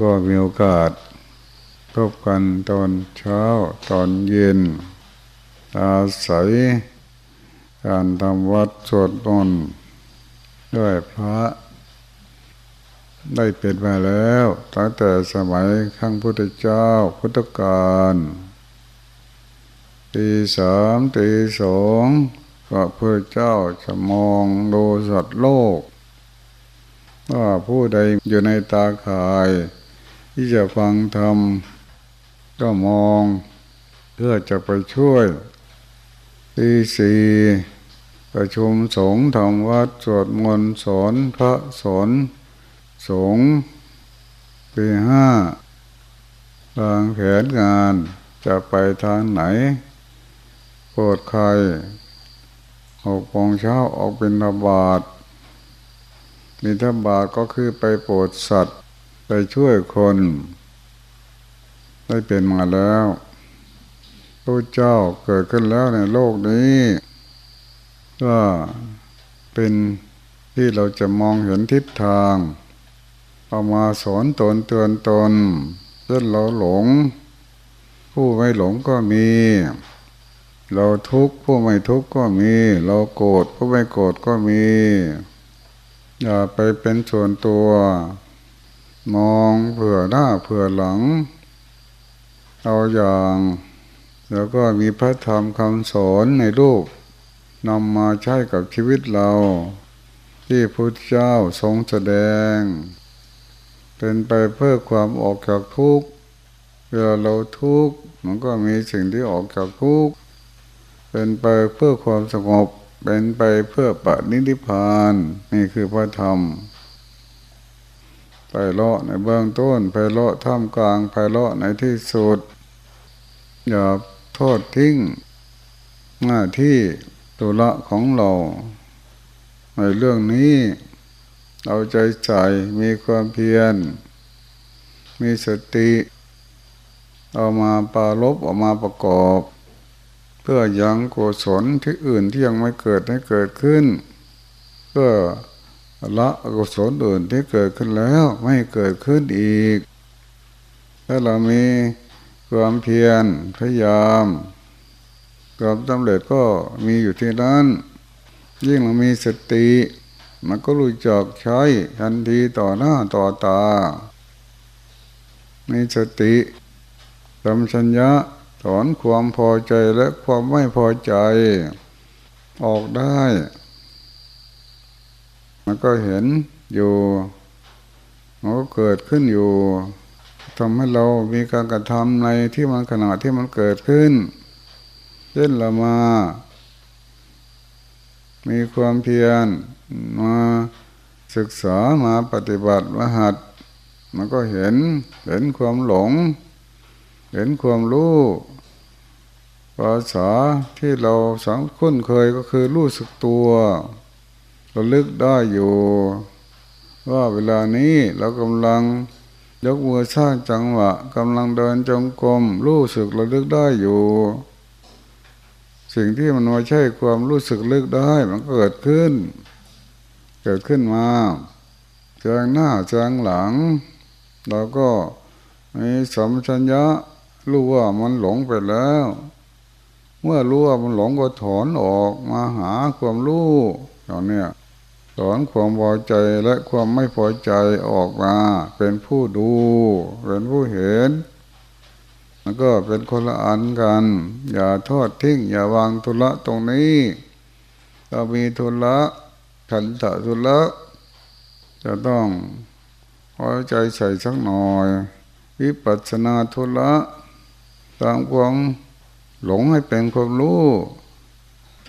ก็มีโอกาสพบกันตอนเช้าตอนเย็น อาศัย การทำวัดสวดมนต์ด้วยพระ ได้เป็นมาแล้วตั้งแต่สมัยขั้งพุทธเจ้าพุทธกาลตีสามตีสองก็พระเจ้าจะมองดูสัตว์โลกว่าผู้ใดอยู่ในตาข่าย ที่จะฟังธรรมก็มองเพื่อจะไปช่วยตีสี่ประชุมสงฆ์ทำวัดสวดมนต์สอนพระสอนสงฆ์ปีห้าวางแผนงานจะไปทางไหนโปรดใครหกโมงเช้าออกเป็นระบาดมีทบาทก็คือไปโปรดสัตว์ ไปช่วยคน ได้เป็นมาแล้วพระเจ้าเกิดขึ้นแล้วในโลกนี้ ก็เป็นที่เราจะมองเห็นทิศทาง เอามาสอนตนเตือนตนเช่นเราหลง ผู้ไม่หลงก็มี เราทุกข์ผู้ไม่ทุกข์ก็มี เราโกรธผู้ไม่โกรธก็มี อย่าไปเป็นส่วนตัว มองเผื่อหน้าเผื่อหลัง เอาอย่าง แล้วก็มีพระธรรมคำสอนในรูปนำมาใช้กับชีวิตเรา ที่พระเจ้าทรงแสดง เป็นไปเพื่อความออกจากทุกข์เวลาเราทุกข์มันก็มีสิ่งที่ออกจากทุกข์เป็นไปเพื่อความสงบ เป็นไปเพื่อปณิธิพานนี่คือพระธรรม ไปเลาะในเบื้องต้นไปเลาะท่ามกลางไปเลาะในที่สุด อย่าโทษทิ้งหน้าที่ตุละของเรา ในเรื่องนี้ เอาใจใส่มีความเพียร มีสติ เอามาปาลบออกมาประกอบ เพื่อยังโกศลที่อื่นที่ยังไม่เกิดให้เกิดขึ้น เพื่อ ละอกุศลอื่นที่เกิดขึ้นแล้วไม่เกิดขึ้นอีก ถ้าเรามีความเพียรพยายามความสำเร็จก็มีอยู่ที่นั้นยิ่งเรามีสติ มันก็รู้จักใช้ทันทีต่อหน้าต่อตา มีสติสัมชัญญะถอนความพอใจและความไม่พอใจ ออกได้ มันก็เห็นอยู่มันก็เกิดขึ้นอยู่ทำให้เรามีการกระทำในที่มันขณะที่มันเกิดขึ้น เช่นเรามา มีความเพียรมาศึกษามาปฏิบัติมาหัด มันก็เห็นเห็นความหลง เห็นความรู้ภาษาที่เราสังคุ้นเคยก็คือรู้สึกตัว ราลึกได้อยู่ ว่าเวลานี้เรากำลังยกมือสร้างจังหวะกำลังเดินจงกรมรู้สึกเราลึกได้อยู่ สิ่งที่มันไมาใช่ความรู้สึกลึกได้มันเกิดขึ้น เกิดขึ้นมาแจงหน้าแจงหลัง เราก็มีสัมชัญญะรู้ว่ามันหลงไปแล้ว เมื่อรู้ว่ามันหลงก็ถอนออกมาหาความรู้อย่างนี้ย ถอนความพอใจและความไม่พอใจออกมา เป็นผู้ดู เป็นผู้เห็นมันก็เป็นคนละอันกัน อย่าทอดทิ้ง อย่าวางทุละตรงนี้เรามีทุละขันตะทุละจะต้องเอใจใส่สักหน่อย วิปัสสนาทุละตามความหลงให้เป็นความรู้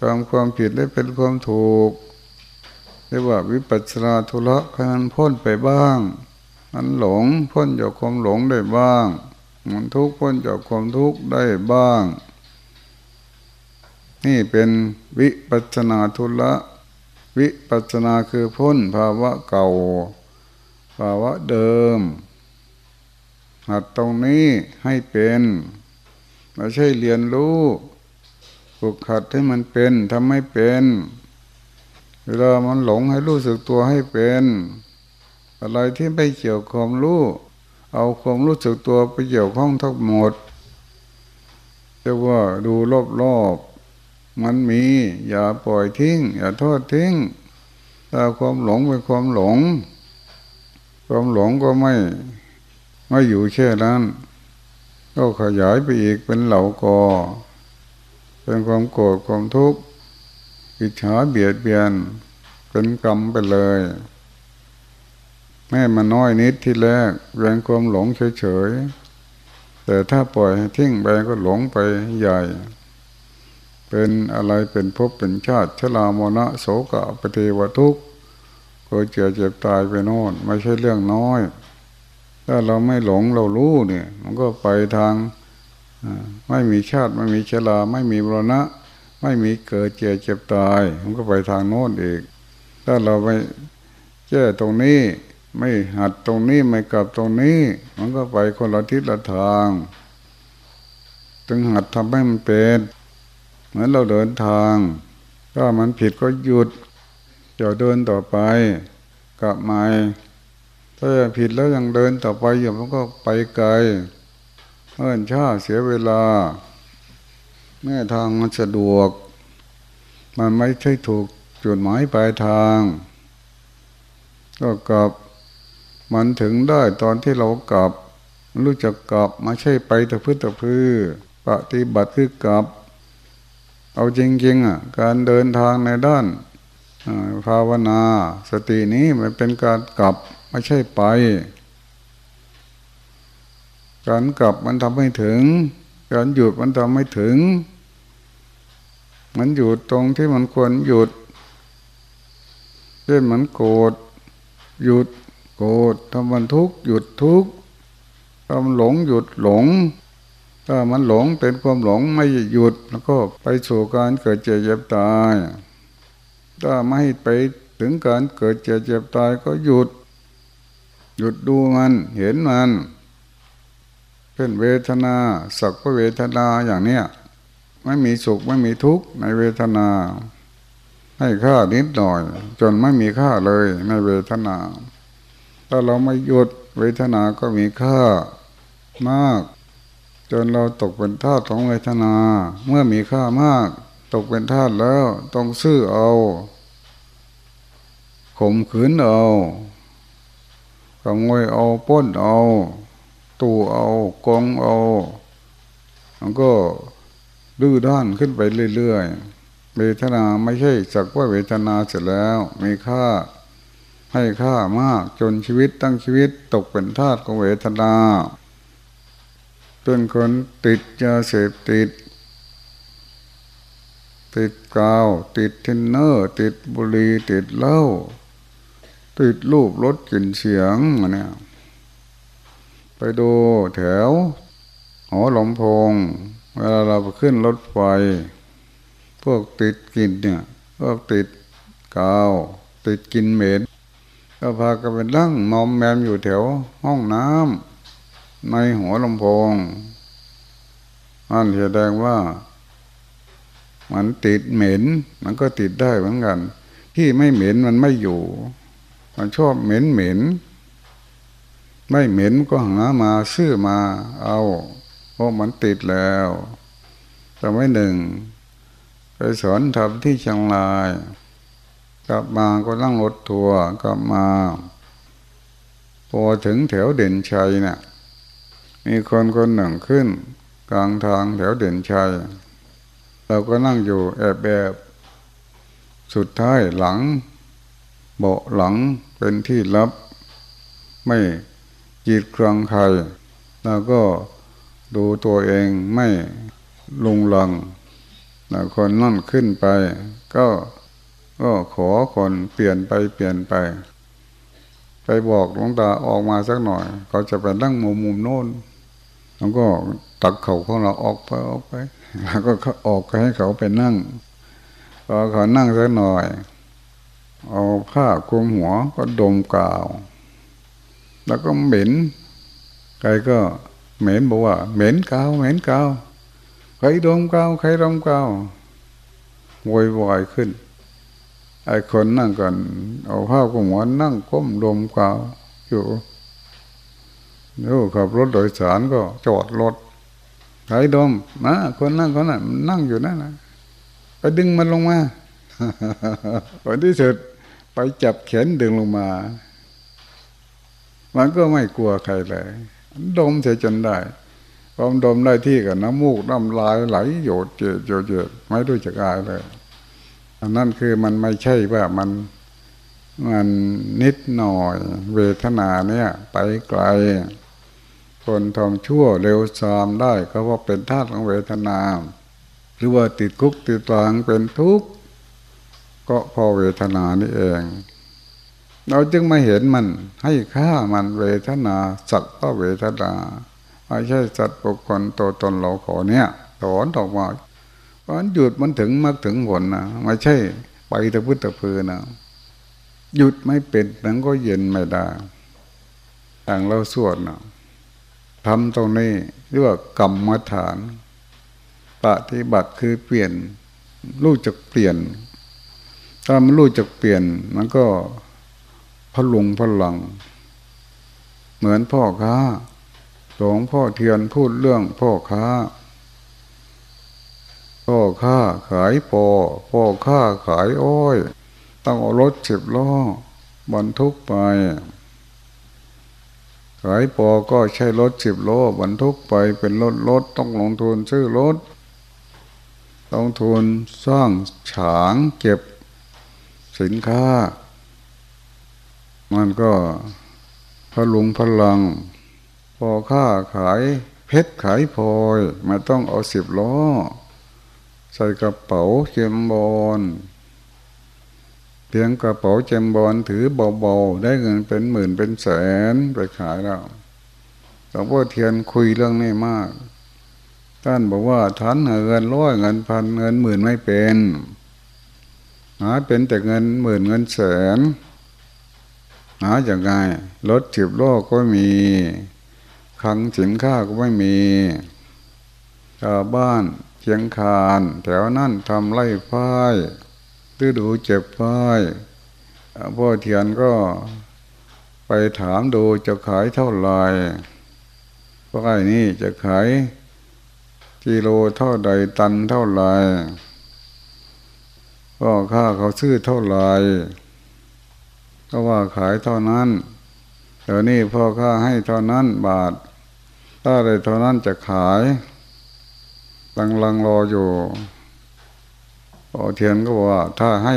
ตามความผิดให้เป็นความถูก เรียกว่าวิปัสสนาทุละให้มันพ้นไปบ้าง มันหลงพ้นจากความหลงได้บ้าง มันทุกข์พ้นจากความทุกข์ได้บ้าง นี่เป็นวิปัสนาทุละวิปัสนาคือพ้นภาวะเก่า ภาวะเดิม หัดตรงนี้ให้เป็นไม่ใช่เรียนรู้ฝึกหัดให้มันเป็นทำให้เป็น เวลามันหลงให้รู้สึกตัวให้เป็น อะไรที่ไม่เกี่ยวความรู้เอาความรู้สึกตัวไปเกี่ยวข้องทั้งหมดจะว่าดูรอบๆมันมี อย่าปล่อยทิ้ง อย่าโทษทิ้งถ้าความหลงเป็นความหลง ความหลงก็ไม่ไม่อยู่แค่นั้น ก็ขยายไปอีกเป็นเหล่ากอ เป็นความโกรธความทุกข์ อิจฉาเบียดเบียนเป็นกรรมไปเลย แม่มาน้อยนิดที่แรกเรื่องความหลงเฉยๆ แต่ถ้าปล่อยทิ้งไปก็หลงไปใหญ่ เป็นอะไรเป็นภพเป็นชาติชรามณะโสกะปฏิวัทุกข์ก็เจ็บเจ็บตายไปโน่นไม่ใช่เรื่องน้อย ถ้าเราไม่หลงเรารู้เนี่ย มันก็ไปทางไม่มีชาติไม่มีชราไม่มีมรณะ ไม่มีเกิดเจ็บเจ็บตาย มันก็ไปทางโน้นอีก ถ้าเราไปแก้ตรงนี้ไม่หัดตรงนี้ไม่กลับตรงนี้ มันก็ไปคนละทิศละทางจึงหัดทำให้มันเป็นเหมือนเราเดินทาง ถ้ามันผิดก็หยุดจะเดินต่อไป กลับมาถ้าผิดแล้วยังเดินต่อไปอยู่มันก็ไปไกลเมื่อช้าเสียเวลา แม่ทางมันสะดวก มันไม่ใช่ถูกจุดหมายปลายทางก็กลับมันถึงได้ตอนที่เรากลับ รู้จักกลับมาใช่ไปตะพื้นตะพื้ปฏิบัติคือกลับ เอาจริงๆอะการเดินทางในด้านภาวนา สตินี้มันเป็นการกลับไม่ใช่ไป การกลับมันทำให้ถึง การหยุดมันทำให้ถึง มันหยุดตรงที่มันควรหยุดเช่นมันโกรธหยุดโกรธทำมันทุกข์หยุดทุกข์ทำหลงหยุดหลง ถ้ามันหลงเป็นความหลงไม่หยุดแล้วก็ไปสู่การเกิดเจ็บเจ็บตาย ถ้าไม่ไปถึงการเกิดเจ็บเจ็บตายก็หยุด หยุดดูมันเห็นมัน เป็นเวทนาสักว่าเวทนาอย่างเนี้ยไม่มีสุขไม่มีทุกข์ในเวทนา ให้ค่านิดหน่อย จนไม่มีค่าเลยในเวทนา ถ้าเราไม่หยุดเวทนาก็มีค่ามาก จนเราตกเป็นทาสของเวทนา เมื่อมีค่ามาก ตกเป็นทาสแล้วต้องซื้อเอาข่มขืนเอาขโมยเอาป้นเอา ตู้เอากองเอามันก็ดื้อด้านขึ้นไปเรื่อยๆเวทนาไม่ใช่สักว่าเวทนาเสร็จแล้ว มีค่าให้ค่ามากจนชีวิตตั้งชีวิตตกเป็นทาสของเวทนาเป็นคนติดยาเสพติด ติดกาว ติดเทนเนอร์ ติดบุหรี่ติดเหล้าติดรูปรถกลิ่นเสียงเนี่ย ไปดูแถวหอหลงพงเวลาเราขึ้นรถไฟ พวกติดกินเนี่ย พวกติดกาว ติดกินเหม็นก็พากันไปนั่งมอมแมมอยู่แถวห้องน้ำในหัวลำโพงอันแสดงว่า มันติดเหม็น มันก็ติดได้เหมือนกัน ที่ไม่เหม็นมันไม่อยู่ มันชอบเหม็นเหม็น ไม่เหม็นก็หามาซื้อมาเอาเพราะมันติดแล้วแต่ไม่หนึ่งไปสอนทำที่เชียงราย กลับมาก็นั่งรถทัวร์กลับมา พอถึงแถวเด่นชัยเนะี่ยมีคนคนหนึ่งขึ้น กลางทางแถวเด่นชัย เราก็นั่งอยู่แอบแบบสุดท้ายหลัง เบาหลังเป็นที่ลับ ไม่ จีดเครืองใครแล้วก็ดูตัวเองไม่ลงหลังแล้วคนนั่นขึ้นไป ก็ก็ขอคนเปลี่ยนไปเปลี่ยนไป ไปบอกหลวงตาออกมาสักหน่อย เขาจะไปนั่งมุมมุมโน้นแล้วก็ตักเข่าของเราออกไปออกไป แล้วก็ออกให้เขาไปนั่งพอเขานั่งสักหน่อย เอาผ้าคลุมหัวก็ดมกาว แล้วก็เหม็นใครก็เหม็นบอกว่า เหม็นกาวเหม็นกาวใครดมกาวใครดมกาววอยวายขึ้นไอ้คนนั่งกัน เอาผ้าคลุมหัวนั่งก้มดมกาวอยู่โอ้ขับรถโดยสารก็จอดรถใครดมนะคนนั่งคนนั้นนั่งอยู่นั่นนะไปดึงมันลงมาผลที่สุดไปจับแขนดึงลงมา มันก็ไม่กลัวใครเลย ดมเสียจนได้พอมดมได้ที่กับน้ำมูกน้ำลายไหลโยดเจดโยดเจดไม่รู้จักอายเลย อันนั้นคือมันไม่ใช่ว่ามันมันนิดหน่อย เวทนาเนี่ย ไปไกล คนทำชั่วเร็วซามได้ก็ว่าเป็นธาตุของเวทนา หรือว่าติดคุกติดตารางเป็นทุกข์ก็พอเวทนานี่เอง เราจึงมาเห็นมันให้ค่ามันเวทนา สัตว์ก็เวทนาไม่ใช่สัตว์บุคคลตัวตนเราขอเนี่ยถอนออกมาเพราะหยุดมันถึงมากถึงผลนะไม่ใช่ไปตะพุตะพือนะหยุดไม่เป็นนังก็เย็นไม่ได้ต่างเราสวดนะทำตรงนี้เรียกว่ากรรมฐาน ปฏิบัติคือเปลี่ยน รู้จักเปลี่ยน ถ้ามันรู้จักเปลี่ยนมันก็ พลุงพลัง เหมือนพ่อค้าหลวงพ่อเทียนพูดเรื่องพ่อค้า พ่อค้าขายปอ พ่อค้าขายอ้อย ต้องเอารถสิบล้อบรรทุกไป ขายปอก็ใช้รถสิบล้อบรรทุกไปเป็นรถรถต้องลงทุนซื้อรถต้องทุนสร้างฉางเก็บสินค้า มันก็พลุงพลัง พอค้าขายเพชรขายพลอยไม่ต้องเอาสิบล้อ ใส่กระเป๋าเจมบอลเพียงกระเป๋าเจมบอลถือเบาๆ ได้เงินเป็นหมื่นเป็นแสนไปขายแล้วหลวงพ่อเทียนคุยเรื่องนี้มาก ท่านบอกว่าท่านเงินร้อยเงินพันเงินหมื่นไม่เป็นหาเป็นแต่เงินหมื่นเงินแสน หาอย่างไงรถจิบโลกก็มีคังสินค้าก็ไม่มีชาวบ้านเชียงคานแถวนั่นทำไร่ฝ้ายฤดูเจ็บฝ้ายพ่อเทียนก็ไปถามดูจะขายเท่าไหร่ฝ้ายนี่จะขายกิโลเท่าใดตันเท่าไหร่ก็ค่าเขาซื้อเท่าไหร่ ก็ว่าขายเท่านั้นเดี๋ยวนี้พ่อค่าให้เท่านั้นบาท ถ้าได้เท่านั้นจะขายลังลังรออยู่พอเทียนก็บอกว่า ถ้าให้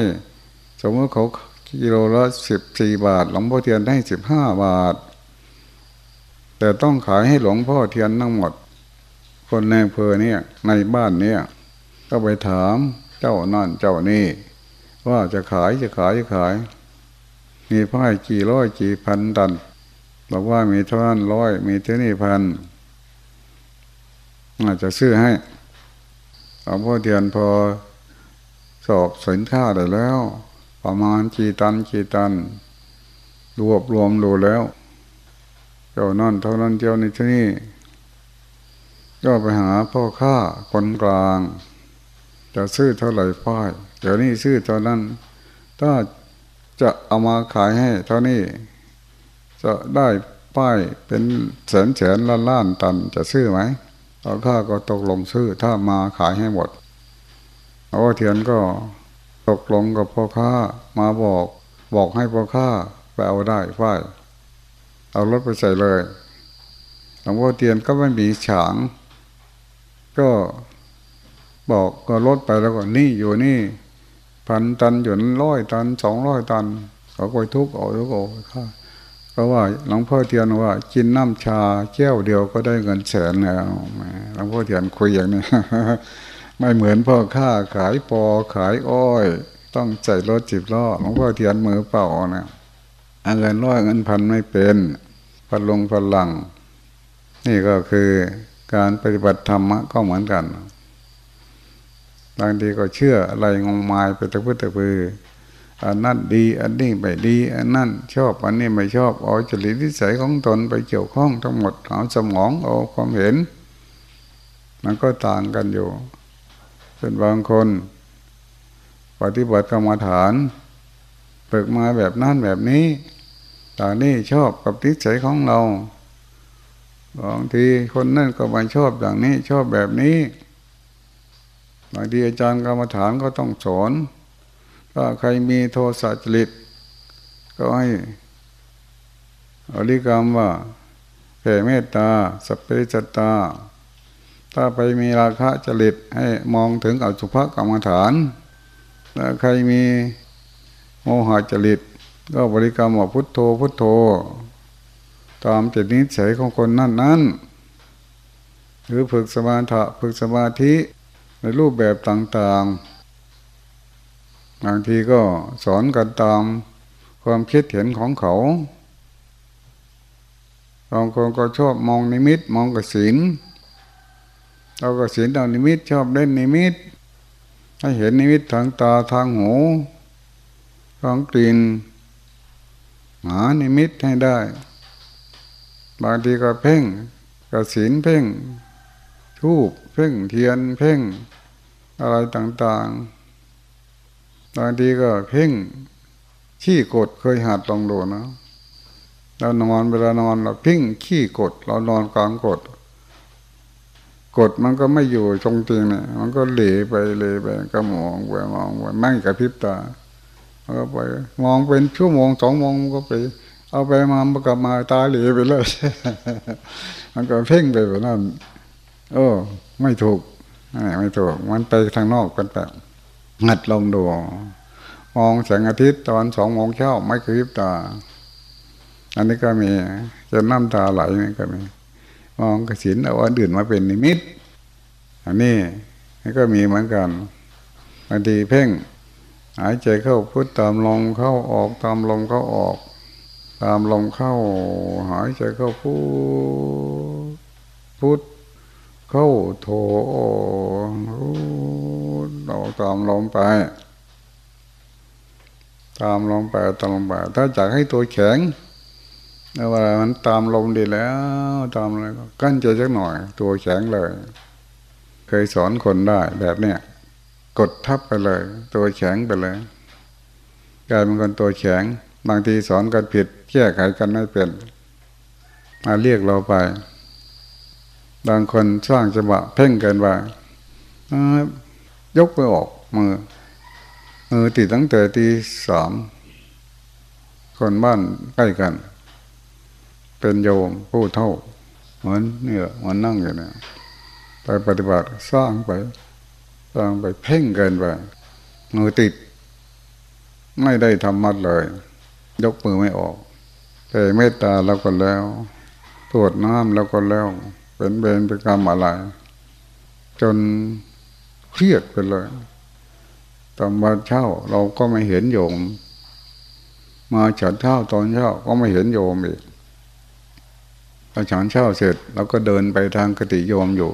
สมมติเขากิโลละสิบสี่บาท หลวงพ่อเทียนให้สิบห้าบาท แต่ต้องขายให้หลวงพ่อเทียนทั้งหมด คนในเพอเนี่ยในบ้านเนี่ยก็ไปถามเจ้านั่นเจ้านี่ ว่าจะขายจะขายจะขาย มีพ่ายกี่ร้อยกี่พันตันบอกว่ามีเท่านั้นร้อยมีเท่านี้พันอาจจะซื้อให้หลวงพ่อเทียนพอสอบสินค้าได้แล้ว ประมาณกี่ตันกี่ตัน รวบรวมดูแล้ว เจ้านั่นเท่านั้นเจ้าในที่นี่ก็ไปหาพ่อค้าคนกลาง จะซื้อเท่าไหร่ฝ้ายเดี๋ยวนี้ซื้อเท่านั้น ถ้า จะเอามาขายให้เท่านี้จะได้ป้ายเป็นแสนแสนล้านล้านตันจะซื้อไหมเอาข้าก็ตกลงซื้อถ้ามาขายให้หมดเอาเทียนก็ตกลงกับพ่อค้ามาบอกบอกให้พ่อค้าไปเอาได้ฝ้าย เอารถไปใส่เลยหลวงพ่อเทียนก็ไม่มีฉาง ก็บอกก็รถไปแล้วก็นี่อยู่นี่ พันตันอยู่ร้อยตันสองร้อยตันเขาก็ทุกข์เอาทุกข์เอาค่าเพราะว่าหลวงพ่อเทียนว่า กินน้ำชาแก้วเดียวก็ได้เงินแสนแล้วหลวงพ่อเทียนคุยอย่างนี้ไม่เหมือนพ่อค้าขายปอขายอ้อย ต้องใส่รถจิบล้อหลวงพ่อเทียนมือเปล่านะเงินร้อยเงินพันไม่เป็นพันลงพลัง นี่ก็คือการปฏิบัติธรรมก็เหมือนกัน บางทีก็เชื่ออะไรงงมายไปตะพื้นตะพืออันนั้นดี อันนี้ไม่ดี อันนั้นชอบ อันนี้ไม่ชอบเอาจริตนิสัยของตนไปเกี่ยวข้องทั้งหมดเอาสมองเอาความเห็น มันก็ต่างกันอยู่เป็นบางคน ปฏิบัติกรรมฐานเปิกมาแบบนั้นแบบนี้แต่นี่ชอบกับนิสัยของเราบางทีคนนั่นก็มาชอบอย่างนี้ชอบแบบนี้ บางทีอาจารย์กรรมฐานก็ต้องสอน ถ้าใครมีโทสะจริต ก็ให้อริกรรมว่าแผ่เมตตาสัพเพจตา ถ้าไปมีราคะจริตให้มองถึงอสุภกรรมฐาน ถ้าใครมีโมหะจริต ก็บริกรรมว่าพุทโธพุทโธ ตามจิตนิสัยของคนนั่นนั้นหรือฝึกสมาธิฝึกสมาธิ ในรูปแบบต่างๆ บางทีก็สอนกันตามความคิดเห็นของเขาบางคนก็ชอบมองนิมิตมองกระสินเรากสินเอานิมิตชอบเล่นนิมิตให้เห็นนิมิตทางตาทางหูทางกลิ่นหานิมิตให้ได้ บางทีก็เพ่งกระสินเพ่งทูบ เพ่งเทียนเพ่งอะไรต่างๆ บางทีก็เพ่งขี้กดเคยหัดลองดูนะเรานอนเวลานอนเราพิ้งขี้กด เรานอนกลางกด กดมันก็ไม่อยู่ตรงจริงเนี่ยมันก็เหลไปเหลไปก็มองไปมองไปไม่กระพริบตาก็ไปมองเป็นชั่วโมงสองโมงก็ไป เอาไปมามันก็มาตาเหลไปเลย มันก็เพ่งไปแบบนั้น โอ้ไม่ถูกไม่ถูก มันไปทางนอกกันแบบงัดลงดูมองแสงอาทิตย์ตอนสองโมงเช้าไม่กระพริบตา อันนี้ก็มีจะน้ำตาไหลนี่ก็มีมองกระสินเอาอันอื่นมาเป็นนิมิต อันนี้นี่ก็มีเหมือนกันบางทีเพ่ง หายใจเข้าพุทตามลมเข้าออกตามลมเข้าออก ตามลมเข้า หายใจเข้าพุทพุท เข้าโถเราตามลมไป ตามลมไปตามลมไป ถ้าอยากให้ตัวแข็งแล้วเวลามันตามลมดีแล้ว ตามอะไรก็กั้นใจสักหน่อย ตัวแข็งเลย เคยสอนคนได้แบบเนี้ยกดทับไปเลย ตัวแข็งไปเลยกลายเป็นคนตัวแข็งบางทีสอนกันผิดแก้ไขกันไม่เป็นมาเรียกเราไป บางคนสร้างจังหวะเพ่งเกินไปยกไปออกมือมือติดตั้งแต่ตีสามคนบ้านใกล้กัน เป็นโยมผู้เท่า เหมือนเนี่ยมันนั่งอยู่เนี่ยไปปฏิบัติสร้างไปสร้างไปเพ่งเกินไปมือติด ไม่ได้ทำมัดเลย ยกมือไม่ออก แต่เมตตาเราก็แล้วตรวจน้ำเราก็แล้ว เป็นเบนเป็นกรรมอะไร จนเครียดไปเลยตอนวันเช้าเราก็ไม่เห็นโยม มาฉันเช้าตอนเช้าก็ไม่เห็นโยมอีกพอฉันเช้าเสร็จเราก็เดินไปทางกติโยมอยู่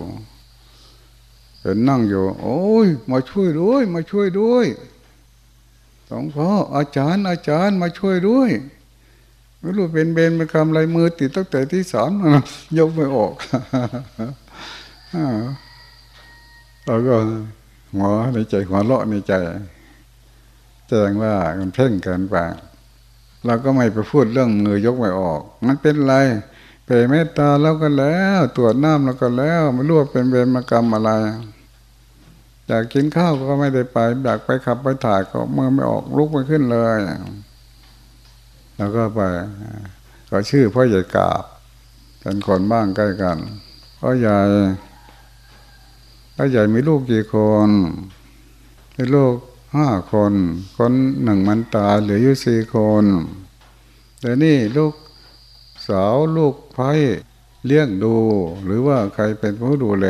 เห็นนั่งอยู่ โอ้ย มาช่วยด้วย มาช่วยด้วยหลวงพ่ออาจารย์อาจารย์มาช่วยด้วย ไม่รู้เป็นเบนเป็นคำอะไรมือติดตั้งแต่ที่สามยกไม่ออกเราก็หัวในใจหัวเลาะในใจแจ้งว่ามันเพ่งเกินไปเราก็ไม่ไปพูดเรื่องมือยกไม่ออก มันเป็นไรเปเมตตาแล้วก็แล้ว ตรวจน้ำแล้วก็แล้วไม่รู้ว่าเป็นเวรมกรรมอะไรอยากกินข้าวก็ไม่ได้ไปอยากไปขับไปถ่ายก็มือไม่ออกลุกไม่ขึ้นเลย แล้วก็ไปก็ชื่อพ่อใหญ่กาบเป็นคนบ้างใกล้กันพ่อใหญ่พ่อใหญ่มีลูกกี่คนมีลูกห้าคน คนหนึ่งมันตายเหลืออยู่สี่คนแต่นี่ลูกสาวลูกไพ่เลี้ยงดู หรือว่าใครเป็นผู้ดูแล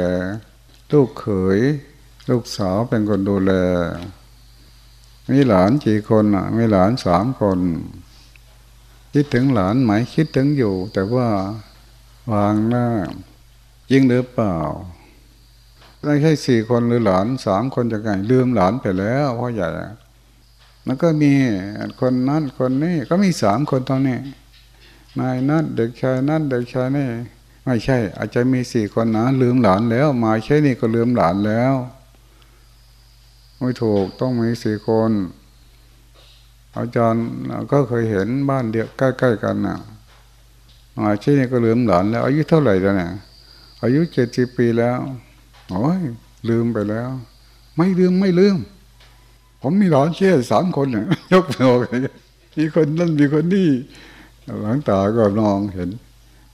ลูกเขย ลูกสาวเป็นคนดูแล มีหลานกี่คนอะมีหลานสามคน คิดถึงหลานไหมคิดถึงอยู่ แต่ว่าวางหน้าจริงหรือเปล่าไม่ใช่สี่คนหรือหลานสามคนจะไงลืมหลานไปแล้วพ่อใหญ่แล้วก็มีคนนั้นคนนี้ก็มีสามคนตอนนี้นายนั่นเด็กชายนั่นเด็กชายนี่ไม่ใช่ อาจจะมีสี่คนนะลืมหลานแล้ว มาใช่นี่ก็ลืมหลานแล้ว ไม่ถูกต้องมีสี่คน อาจารย์ก็เคยเห็นบ้านเดียวใกล้ๆกันนะอาชีนี่ก็ลืมหลานแล้ว อายุเท่าไหร่แล้วเนี่ยอายุเจ็ดสิบปีแล้วโอ้ยลืมไปแล้ว ไม่ลืมไม่ลืม ผมมีหลานเชื่อสามคนเนี่ยยกมือมีคนนั่นมีคนนี่หลังตาก็นองเห็น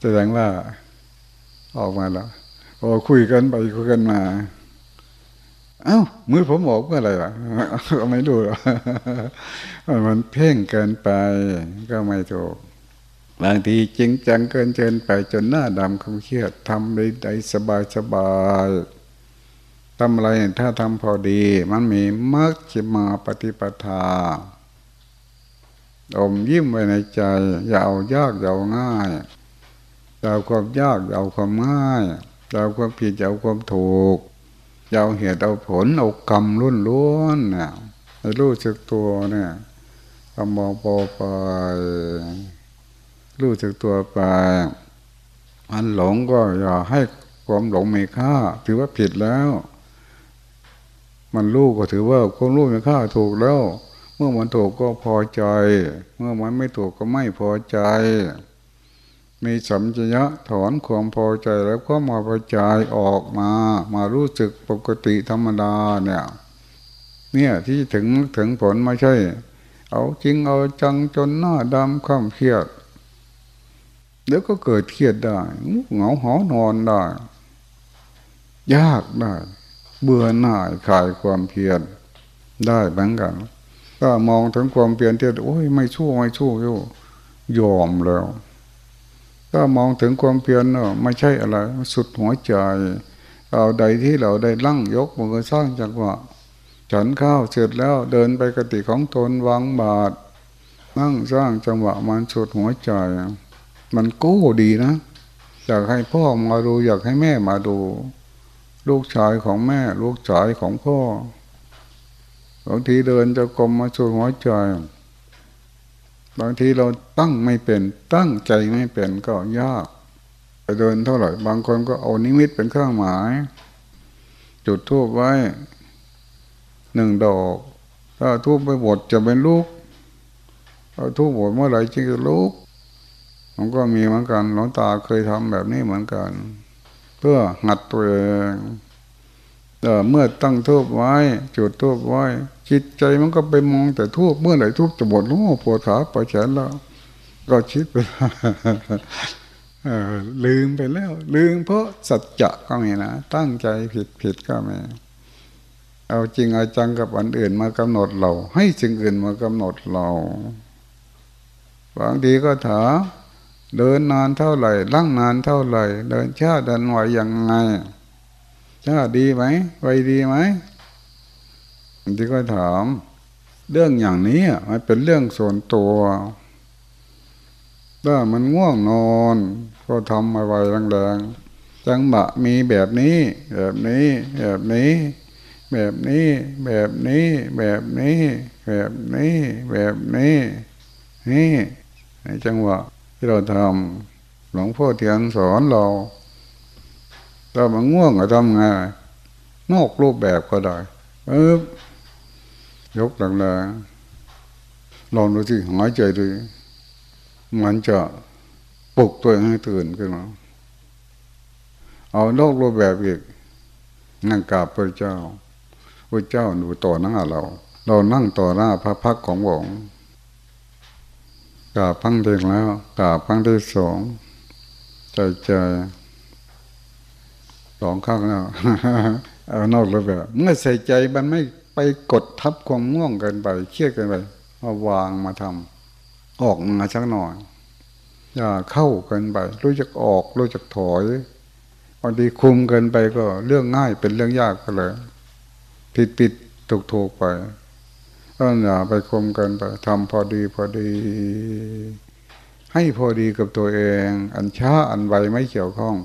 แสดงว่าออกมาแล้วพอคุยกันไปคุยกันมา เอ้ามือผมบอกว่าอะไรล่ะไม่รู้มันเพ่งเกินไปก็ไม่ถูกบางทีจริงจังเกินเกินไปจนหน้าดำคงเครียดทำได้ได้สบายสบายทำอะไรถ้าทำพอดี มันมีมักจะมาปฏิปทา อมยิ้มไว้ในใจ อย่าเอายากอย่าเอาง่ายอย่าเอาความยากอย่าเอาความง่ายอย่าเอาความผิดอย่าเอาความถูก ย่าเอาเหตุเอาผลเอากรรมล้วนล้วนเนี่ยให้รู้สึกตัวเนี่ยกำมองพอไปรู้สึกตัวไปมันหลงก็อย่าให้ความหลงมีค่า ถือว่าผิดแล้ว มันรู้ก็ถือว่าความรู้มีค่าถูกแล้ว เมื่อมันถูกก็พอใจ เมื่อมันไม่ถูกก็ไม่พอใจ มีสัมจยะถอนความพอใจแล้วก็มาพอใจออกมา มารู้สึกปกติธรรมดาเนี่ย เนี่ยที่ถึงถึงผลไม่ใช่ เอาจริงเอาจังจนหน้าดำข้ามเครียดเดี๋ยวก็เกิดเครียดได้เหงาหอนอนได้ ยากได้ เบื่อหน่ายคลายความเพียรได้เหมือนกันถ้ามองถึงความเพียรที่โอ้ยไม่ชั่วไม่ชั่วอยู่ยอมแล้ว ถ้ามองถึงความเพียรเนาะไม่ใช่อะไร สุดหัวใจเอาใดที่เราได้ลั่งยกมือสร้างจังหวะฉันข้าวเสร็จแล้วเดินไปกติของตนวางบาทนั่งสร้างจังหวะมันสุดหัวใจ มันกู้ดีนะอยากให้พ่อมาดูอยากให้แม่มาดู ลูกชายของแม่ ลูกชายของพ่อบางทีเดินจะกลมมาสู่หัวใจ บางทีเราตั้งไม่เป็น ตั้งใจไม่เป็นก็ยากไปเดินเท่าไหร่ บางคนก็เอานิมิตเป็นเครื่องหมาย จุดทูบไว้หนึ่งดอก ถ้าทูบไปหมดจะเป็นลูกถ้าทูบหมดเมื่อไหร่จึงจะลูกมันก็มีเหมือนกันหลวงตาเคยทำแบบนี้เหมือนกัน เพื่อหัดตัวเอง เมื่อตั้งทูบไว้ จุดทูบไว้จิตใจมันก็ไปมองแต่ทูบเมื่อไหร่ทูบจะหมดโอ้ปวดขาปวดแขนแล้ว ก็คิดไปลืมไปแล้ว ลืมเพราะสัจจะก็มีนะตั้งใจผิดผิดก็มีเอาจริงเอาจังกับอันอื่นมากำหนดเรา ให้สิ่งอื่นมากำหนดเราบางทีก็ถามเดินนานเท่าไหร่ลั่งนานเท่าไหร่ เดินช้าเดินไหวยังไง ช้าดีไหมไวดีไหมที่ก็ถาม เรื่องอย่างนี้มันเป็นเรื่องส่วนตัวถ้ามันง่วงนอน ก็ทำมาไวแรงๆจังบะมีแบบนี้ แบบนี้ แบบนี้ แบบนี้ แบบนี้ แบบนี้ แบบนี้ แบบนี้ นี่ในจังหวะที่เราทำหลวงพ่อเทียนสอนเรา เรามันง่วงก็ทำไงนอกรูปแบบก็ได้เออยกแรงๆลองดูที่หายใจดูมันจะปลุกตัวให้ตื่นขึ้นมาเอาโลกรูปแบบอีกนั่งกราบพระเจ้าพระเจ้าดูต่อหน้าเรา เรานั่งต่อหน้าพระพักของหงกราบพังเด็กแล้วกราบพังที่สองใจใจ สองข้างแล้วเอานอกเลยแบบเมื่อใส่ใจมันไม่ไปกดทับความง่วงกันไปเครียดกันไปมาวางมาทำออกมาชักหน่อยอย่าเข้ากันไป รู้จักออกรู้จักถอยบางทีคุมกันไปก็เรื่องง่ายเป็นเรื่องยากก็เลย ผิดผิดถูกถูกไปก็อย่าไปคุมกันไปทำพอดีพอดี ให้พอดีกับตัวเอง อันช้าอันไวไม่เกี่ยวข้อง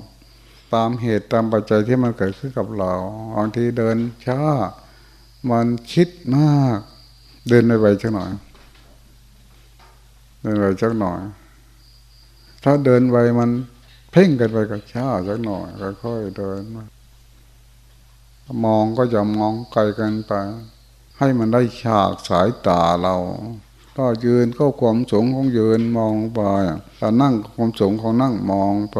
ตามเหตุตามปัจจัยที่มันเกิดขึ้นกับเราบางทีเดินช้ามันคิดมาก เดินไปไวสักหน่อย เดินไปสักหน่อย ถ้าเดินไวมันเพ่งกันไปก็ช้าสักหน่อยค่อยๆเดินมองก็จะมองไกลกันไป ให้มันได้ฉากสายตาเราถ้ายืนก็ความสูงของยืนมองไปถ้านั่งความสูงของนั่งมองไป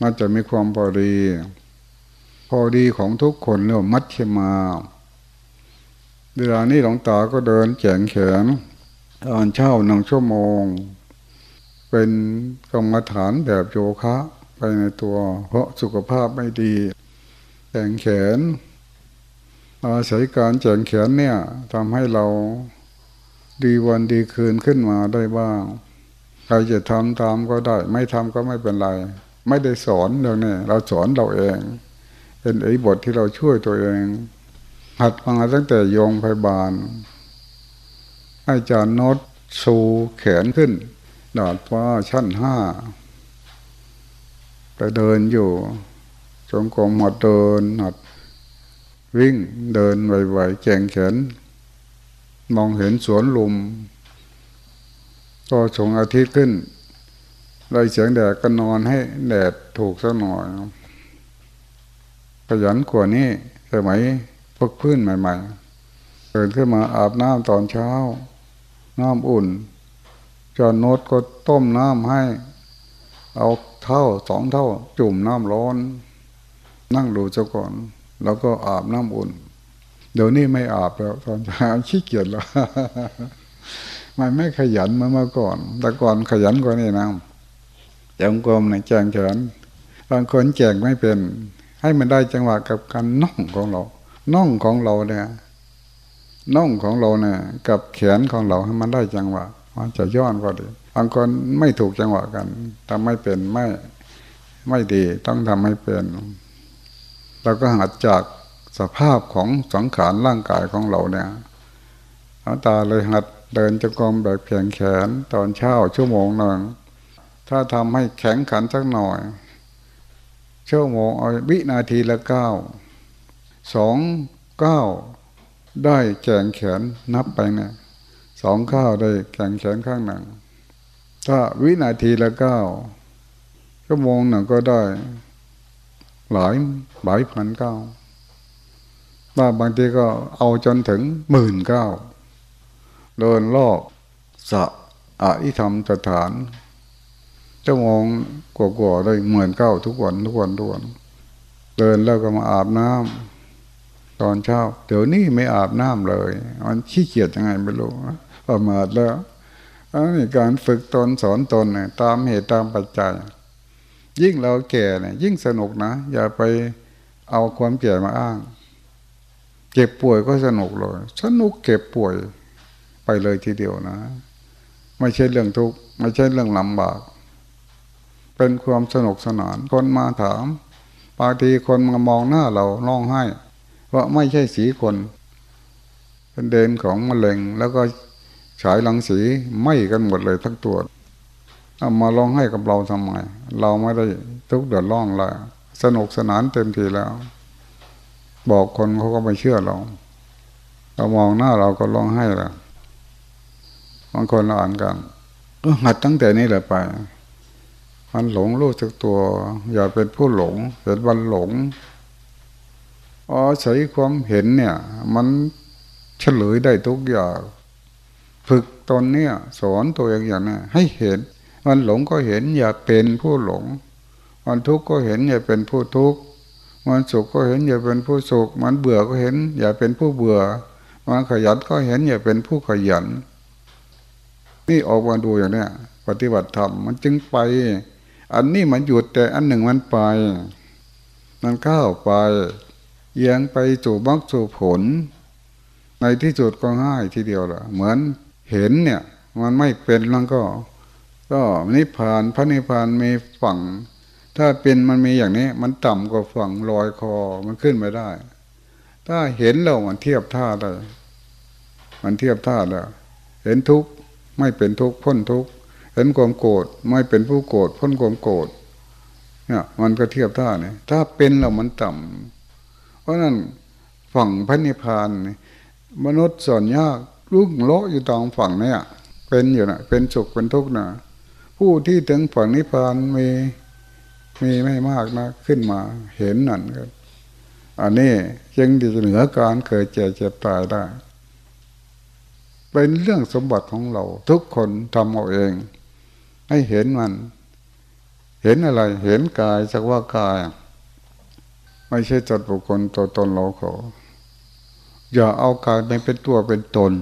มันจะมีความพอดี พอดีของทุกคนเรียกมัชฌิมา เวลานี้หลวงตาก็เดินแขงแขนตอนเช้าหนึ่งชั่วโมง เป็นกรรมฐานแบบโยคะไปในตัว เพราะสุขภาพไม่ดีแขงแขนอาศัยการแขงแขนเนี่ยทำให้เราดีวันดีคืนขึ้นมาได้บ้าง ใครจะทำตามก็ได้ ไม่ทำก็ไม่เป็นไร ไม่ได้สอนเราเนี่ยเราสอนเราเอง เป็นไอ้บทที่เราช่วยตัวเอง หัดมาตั้งแต่โยงพยาบาล อาจารย์นดสูแขนขึ้นดาดฟ้าชั้นห้าไปเดินอยู่จงกรมหัดเดินหัดวิ่งเดินไหวๆแจงแขนมองเห็นสวนลุม ก็ชงอาทิตย์ขึ้น เลยเสียงแดดก็นอนให้แดดถูกสักหน่อยขยันกว่านี้สมัยพกพื้นใหม่ ๆเดินขึ้นมาอาบน้ำตอนเช้า น้ำอุ่นจอนโนดก็ต้มน้ำให้ เอาเท่าสองเท่า จุ่มน้ำร้อน นั่งดูเจ้าก่อน แล้วก็อาบน้ำอุ่น เดี๋ยวนี้ไม่อาบแล้วตอนเช้าขี้เกียจแล้วมันไม่ขยันเมื่อก่อน แต่ก่อนขยันกว่านี้นะ จงกรมในแจงเฉินบางคนแจงไม่เป็น ให้มันได้จังหวะกับการน่องของเรา น่องของเราเนี่ยน่องของเราเนี่ยกับแขนของเราให้มันได้จังหวะมันจะย้อนก็ดีบางคนไม่ถูกจังหวะกันทำไม่เป็นไม่ไม่ดี ต้องทำให้เป็นเราก็หัดจากสภาพของสังขารร่างกายของเราเนี่ยอาตาเลยหัดเดินจะกรมแบบแข็งแขนตอนเช้าชั่วโมงหนึ่ง ถ้าทำให้แข็งขันสักหน่อย ชั่วโมงเอาวินาทีละเก้าสองเก้าได้แขงแขนนับไปเนี่ยสองเก้าได้แขงแขนข้างหนึ่งถ้าวินาทีละเก้าชั่วโมงหนึ่งก็ได้ หลายหลายพันเก้าว่าบางทีก็เอาจนถึงหมื่นเก้าเดินรอบสะอธิธรรมสถาน ชั่วโมงกว่าๆได้หมื่นเก้าทุกวันทุกวันทุกวันเดินแล้วก็มาอาบน้ำตอนเช้าเดี๋ยวนี้ไม่อาบน้ำเลย มันขี้เกียจยังไงไม่รู้ประมาทแล้วอันนี้การฝึกตนสอนตนเนี่ยตามเหตุตามปัจจัย ยิ่งเราแก่เนี่ยยิ่งสนุกนะ อย่าไปเอาความแก่มาอ้าง เจ็บป่วยก็สนุกเลย สนุกเก็บป่วยไปเลยทีเดียวนะ ไม่ใช่เรื่องทุกข์ไม่ใช่เรื่องลำบาก เป็นความสนุกสนาน คนมาถามบางทีคนมามองหน้าเราร้องไห้ว่าไม่ใช่สีคน เป็นเดนของมะเร็งแล้วก็ฉายหลังสีไหม้กันหมดเลยทั้งตัวเอามาร้องให้กับเราทำไมเราไม่ได้ทุกเดือดร้อนเลยสนุกสนานเต็มทีแล้ว บอกคนเขาก็ไม่เชื่อเราเรามองหน้าเราก็ร้องไห้ละบางคนเราอ่านกันก็หัดตั้งแต่นี้แหละไป มันหลงรู้สึกตัว อย่าเป็นผู้หลงเป็นวันหลงอ๋อใช้ความเห็นเนี่ย มันเฉลยได้ทุกอย่างฝึกตนเนี่ย สอนตัวเองอย่างนี้ให้เห็น มันหลงก็เห็น อย่าเป็นผู้หลง มันทุกข์ก็เห็น อย่าเป็นผู้ทุกข์มันสุขก็เห็น อย่าเป็นผู้สุข มันเบื่อก็เห็น อย่าเป็นผู้เบื่อ มันขยันก็เห็น อย่าเป็นผู้ขยัน นี่ออกมาดูอย่างเนี้ยปฏิบัติธรรมมันจึงไป อันนี้มันหยุดแต่อันหนึ่งมันไป มันก้าวไปเยียงไปสู่มรรคสู่ผล ในที่สุดก็ง่ายทีเดียวละเหมือนเห็นเนี่ย มันไม่เป็นแล้วก็ ก็นิพพานพระนิพพานมีฝั่ง ถ้าเป็นมันมีอย่างนี้ มันต่ำกว่าฝั่งลอยคอมันขึ้นไม่ได้ ถ้าเห็นแล้วมันเทียบท่าได้มันเทียบท่าแล้วเห็นทุกข์ไม่เป็นทุกข์พ้นทุกข์ เห็นความโกรธไม่เป็นผู้โกรธพ้นความโกรธเนี่ยมันก็เทียบท่าเนี่ยถ้าเป็นแล้วมันต่ำเพราะนั้นฝั่งพระนิพพานมนุษย์ส่วนยากรุ่งโลอยู่ตรงฝั่งเนี่ยเป็นอยู่นะเป็นสุขเป็นทุกข์นะผู้ที่ถึงฝั่งนิพพานมีมีไม่มากนะขึ้นมาเห็นนั่นครับอันนี้จึงจะเหนือการเกิดเจ็บเจ็บตายได้ เป็นเรื่องสมบัติของเราทุกคนทำเอาเอง ให้เห็นมัน เห็นอะไร เห็นกายสักว่ากาย ไม่ใช่จัดบุคคลตัวตนเราเขา อย่าเอากายเป็นตัวเป็นตน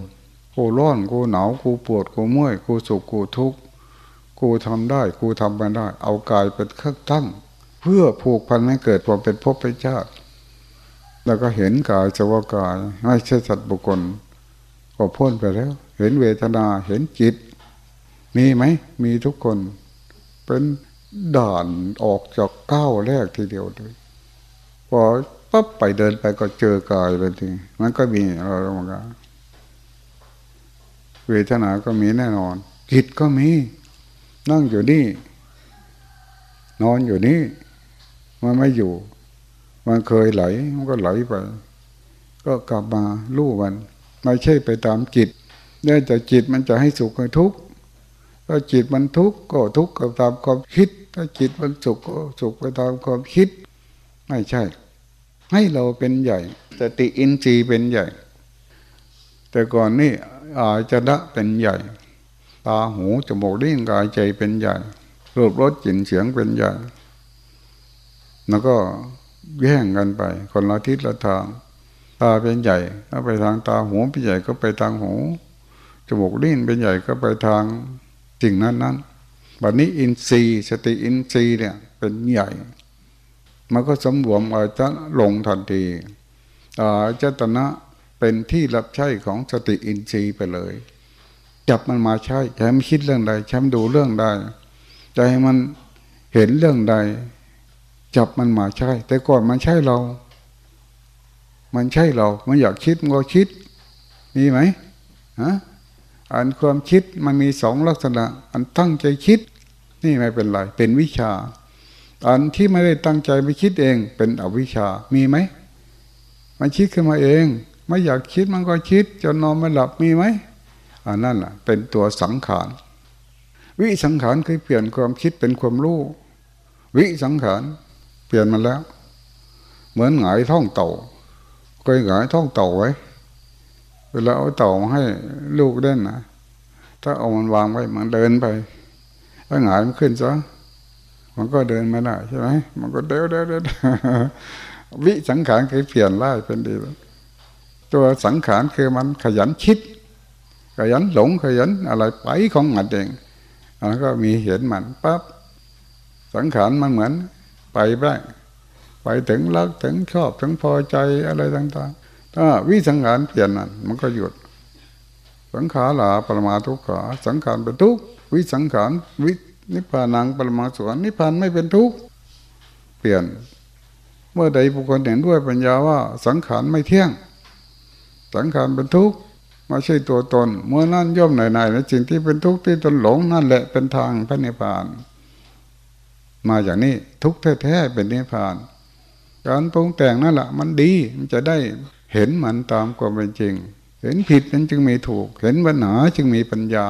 กูร้อนกูหนาวกูปวดกูเมื่อยกูสุขกูทุกข์กูทำได้กูทำไม่ได้ เอากายเป็นเครื่องตั้ง เพื่อผูกพันให้เกิดความเป็นภพเป็นชาติแล้วก็เห็นกายสวากายไม่ใช่สัตว์บุคคลก็พ้นไปแล้ว เห็นเวทนาเห็นจิต มีไหม มีทุกคน เป็นด่านออกจากก้าวแรกทีเดียวเลยพอปั๊บไปเดินไปก็เจอกายเลยทีมันก็มีเราลงกันเวทนาก็มีแน่นอนจิตก็มี นั่งอยู่นี่ นอนอยู่นี่ มันไม่อยู่ มันเคยไหล มันก็ไหลไป ก็กลับมาลู่มัน ไม่ใช่ไปตามจิตเนื่องจากจิตมันจะให้สุขให้ทุกข์ ถ้าจิตมันทุกข์ก็ทุกข์ตามความคิด ถ้าจิตมันสุขก็สุขไปตามความคิด ไม่ใช่ ให้เราเป็นใหญ่สติอินทรีย์เป็นใหญ่ แต่ก่อนนี่อาจจะเป็นใหญ่ ตาหูจมูกลิ้นกายใจเป็นใหญ่รูปรสกลิ่นเสียงเป็นใหญ่ แล้วก็แย่งกันไป คนละทิศละทาง ตาเป็นใหญ่ก็ไปทางตาหูเป็นใหญ่ก็ไปทางหูจมูกลิ้นเป็นใหญ่ก็ไปทาง สิ่งนั้นนั้นบัดนี้อินทรีย์สติอินทรีย์เนี่ย เป็นใหญ่ มันก็สมรวมอาจจะลงทันทีอาจตนะเป็นที่รับใช้ของสติอินทรีย์ไปเลย จับมันมาใช้ใช้มคิดเรื่องใดใช้มดูเรื่องใดใจมันเห็นเรื่องใด จับมันมาใช่แต่ก่อนมันใช่เรา มันใช่เรา มันอยากคิดมันก็คิดมีไหมฮะ อันความคิดมันมีสองลักษณะ อันตั้งใจคิด นี่ไม่เป็นไร เป็นวิชา อันที่ไม่ได้ตั้งใจไปคิดเอง เป็นอวิชา มีไหมมันคิดขึ้นมาเอง ไม่อยากคิดมันก็คิดจนนอนไม่หลับมีไหมอันนั้นแหละเป็นตัวสังขาร วิสังขารคือเปลี่ยนความคิดเป็นความรู้ วิสังขารเปลี่ยนมันแล้ว เหมือนหงายท้องเต่าเคยหงายท้องเต่าไว้ เวลาเอาเต่ามาให้ลูกเล่นนะถ้าเอามันวางไว้มันเดินไปถ้าหงายมันขึ้นซะมันก็เดินไม่ได้ใช่ไหมมันก็เดินเดินเดินวิสังขารคือเปลี่ยนไล่เป็นดีตัวสังขารคือมันขยันคิด ขยันหลงขยันอะไรไปของมันเองแล้วก็มีเห็นมันปั๊บสังขารมันเหมือนไปได้ไปถึงรักถึงชอบถึงพอใจอะไรต่างๆ ถ้าวิสังขารเปลี่ยนนั่นมันก็หยุด สังขารหลาปรมาทุกขาสังขารเป็นทุกวิสังขารวินิพพานังปรมาสวนนิพพานไม่เป็นทุกเปลี่ยน เมื่อใดบุคคลเห็นด้วยปัญญาว่า สังขารไม่เที่ยง สังขารเป็นทุกข์ไม่ใช่ตัวตน เมื่อนั้นย่อมไหนๆในสิ่งที่เป็นทุกข์ที่ตนหลงนั่นแหละเป็นทางพระนิพพาน มาอย่างนี้ทุกแท้ๆเป็นนิพพาน การปรุงแต่งนั่นแหละมันดีมันจะได้ เห็นมันตามความเป็นจริง เห็นผิดนั้นจึงมีถูก เห็นปัญหาจึงมีปัญญา